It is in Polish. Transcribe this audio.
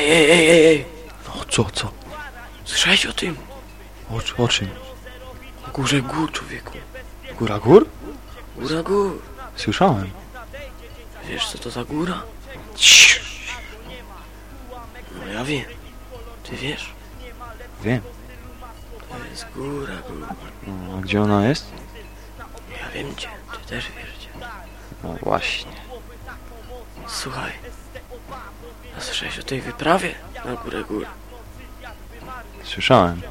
Ej, ej, ej, ej, ej. No co, co? Słyszałeś o tym? O, o czym? O górze gór, człowieku. Góra gór? Góra gór. Słyszałem. Wiesz co to za góra? Ciii. No ja wiem. Ty wiesz? Wiem. To jest góra gór. No, a gdzie ona jest? Ja wiem cię, ty też wiesz gdzie. No właśnie. Słuchaj. Słyszałeś o tej wyprawie na górę gór? Słyszałem.